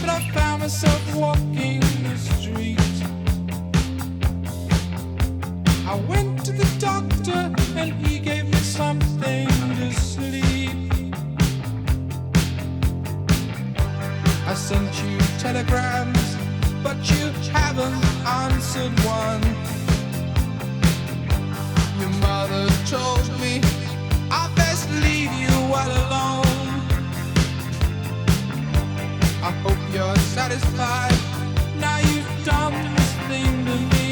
but I found myself walking the. I went to the doctor and he gave me something to sleep. I sent you telegrams, but you haven't answered one. Your mother told me it's my now you've done the missing to me.